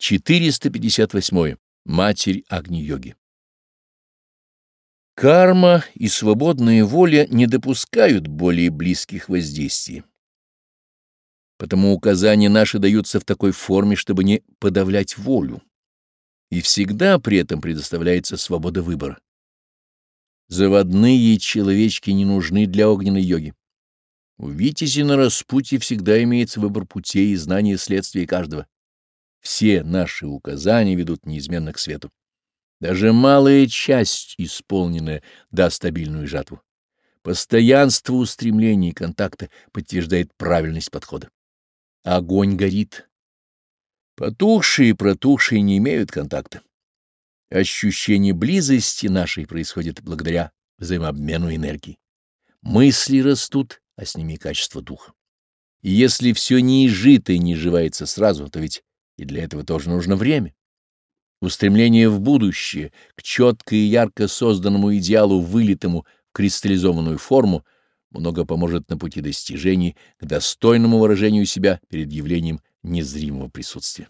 458. Матерь Агни-йоги. Карма и свободная воля не допускают более близких воздействий. Потому указания наши даются в такой форме, чтобы не подавлять волю. И всегда при этом предоставляется свобода выбора. Заводные человечки не нужны для огненной йоги. У Витязи на распутье всегда имеется выбор путей и знание следствий каждого. Все наши указания ведут неизменно к свету. Даже малая часть, исполненная, даст стабильную жатву. Постоянство устремлений и контакта подтверждает правильность подхода. Огонь горит. Потухшие и протухшие не имеют контакта. Ощущение близости нашей происходит благодаря взаимообмену энергии. Мысли растут, а с ними качество духа. И если все неизжитое не изживается сразу, то ведь и для этого тоже нужно время. Устремление в будущее, к четко и ярко созданному идеалу, вылитому в кристаллизованную форму, много поможет на пути достижений к достойному выражению себя перед явлением незримого присутствия.